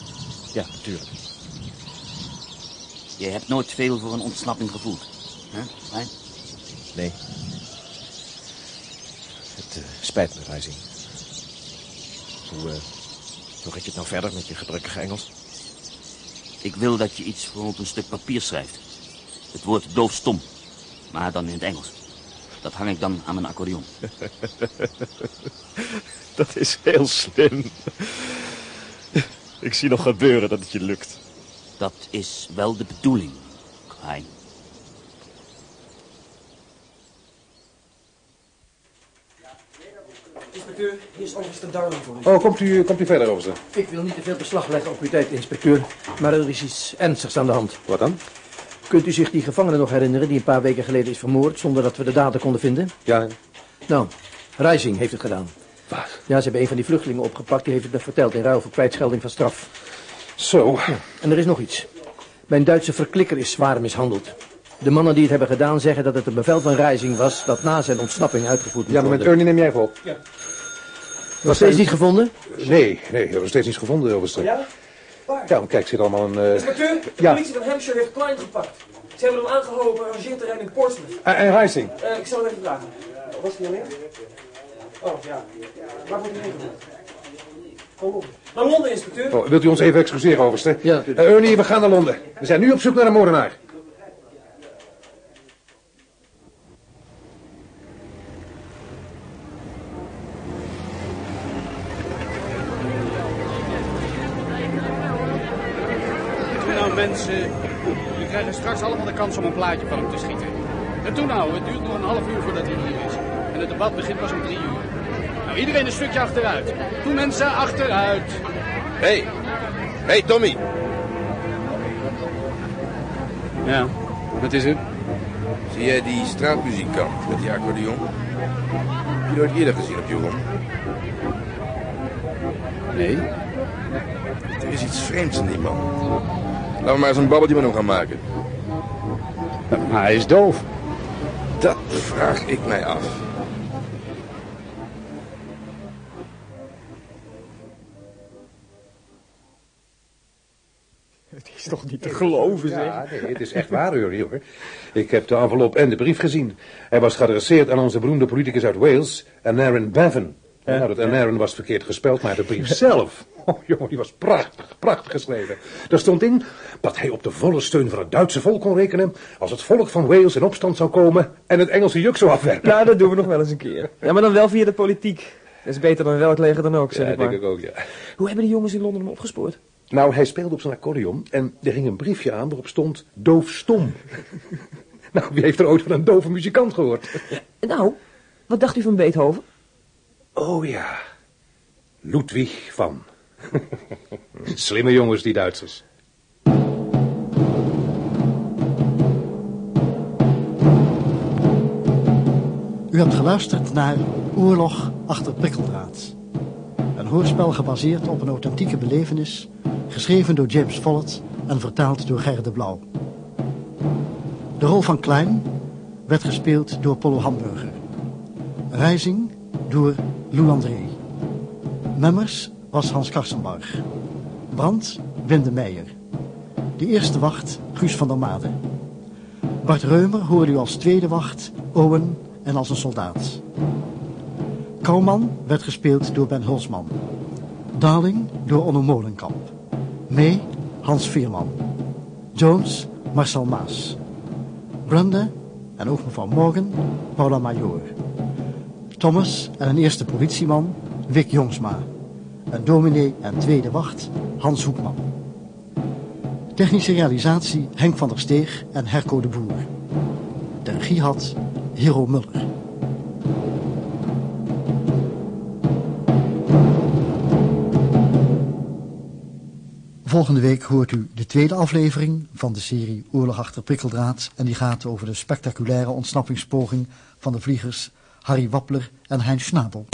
ja, natuurlijk. Je hebt nooit veel voor een ontsnapping gevoeld. hè, Klein? Nee. Het eh, spijt me, Rising. Hoe, eh, hoe gaat je het nou verder met je gebrekkige Engels? Ik wil dat je iets voor op een stuk papier schrijft. Het woord doofstom, maar dan in het Engels. Dat hang ik dan aan mijn accordeon. Dat is heel slim. Ik zie nog gebeuren dat het je lukt. Dat is wel de bedoeling, Klein. Inspecteur, hier is overste Darling voor u. Oh, komt u, komt u verder, overste. Ik wil niet te veel beslag leggen op uw tijd, inspecteur. Maar er is iets ernstigs aan de hand. Wat dan? Kunt u zich die gevangene nog herinneren die een paar weken geleden is vermoord... zonder dat we de dader konden vinden? Ja. Nou, Rising heeft het gedaan. Wat? Ja, ze hebben een van die vluchtelingen opgepakt. Die heeft het me verteld in ruil voor kwijtschelding van straf. Zo. En er is nog iets. Mijn Duitse verklikker is zwaar mishandeld. De mannen die het hebben gedaan zeggen dat het een bevel van Rising was... dat na zijn ontsnapping uitgevoerd moet Ja, maar met. Ernie neem jij even op. Ja. Nog steeds niet gevonden? Nee, nee, we hebben steeds niets gevonden, overste. Ja? Waar? Ja, maar kijk, zit allemaal een... eh, Inspecteur, de Ja. politie van Hampshire heeft Klein gepakt. Ze hebben hem aangehouden op een rangeerterrein in Portsmouth. En, en Rising? Eh, ik zal hem even vragen. Was hij alleen? Oh, ja. Waar wordt hij heen gebracht? Van Londen. Naar Londen, inspecteur. Oh, wilt u ons even excuseren, overste? Ja. Eh, Ernie, we gaan naar Londen. We zijn nu op zoek naar een moordenaar. Nou mensen, jullie krijgen straks allemaal de kans om een plaatje van hem te schieten. En toen nou, het duurt nog een half uur voordat hij hier is. En het debat begint pas om drie uur. Nou, iedereen een stukje achteruit. Toen mensen, achteruit. Hé, hey. hey Tommy. Ja, wat is er? Zie jij die straatmuzikant met die accordeon? Heb je nooit eerder gezien op rond? Nee. Er is iets vreemds in die man. Laten we maar eens een babbeltje met hem gaan maken. Maar hij is doof. Dat vraag ik mij af. Is toch niet te geloven, zeg. Ja, nee, het is echt waar, Ernie, hoor. Ik heb de envelop en de brief gezien. Hij was geadresseerd aan onze beroemde politicus uit Wales, Aneurin Bevan. nou, dat Aneurin was verkeerd gespeld, maar de brief zelf... Oh, jongen, die was prachtig, prachtig geschreven. Er stond in dat hij op de volle steun van het Duitse volk kon rekenen... als het volk van Wales in opstand zou komen en het Engelse juk zou afwerpen. Nou, dat doen we nog wel eens een keer. Ja, maar dan wel via de politiek. Dat is beter dan welk leger dan ook, zeg Ja, ik maar. denk ik ook, ja. Hoe hebben die jongens in Londen hem opgespoord? Nou, hij speelde op zijn accordeon en er hing een briefje aan waarop stond doofstom. nou, wie heeft er ooit van een dove muzikant gehoord? Nou, wat dacht u van Beethoven? Oh ja, Ludwig van. Slimme jongens, die Duitsers. U hebt geluisterd naar Oorlog achter prikkeldraad. Een hoorspel gebaseerd op een authentieke belevenis, geschreven door James Follett en vertaald door Gerrit de Blauw. De rol van Klein werd gespeeld door Polo Hamburger. Reizing door Lou André. Memmers was Hans Karsenbarg. Brand Wim Meijer. De eerste wacht Guus van der Made. Bart Reumer hoorde u als tweede wacht Owen en als een soldaat. Kouwman werd gespeeld door Ben Hulsman. Darling door Onno Molenkamp. May Hans Veerman. Jones Marcel Maas. Brenda en ook mevrouw Morgan Paula Major. Thomas en een eerste politieman Wick Jongsma. En dominee en tweede wacht Hans Hoekman. Technische realisatie Henk van der Steeg en Herco de Boer. De regie had Hero Muller. Volgende week hoort u de tweede aflevering van de serie Oorlog achter prikkeldraad. En die gaat over de spectaculaire ontsnappingspoging van de vliegers Harry Wappler en Hein Schnabel.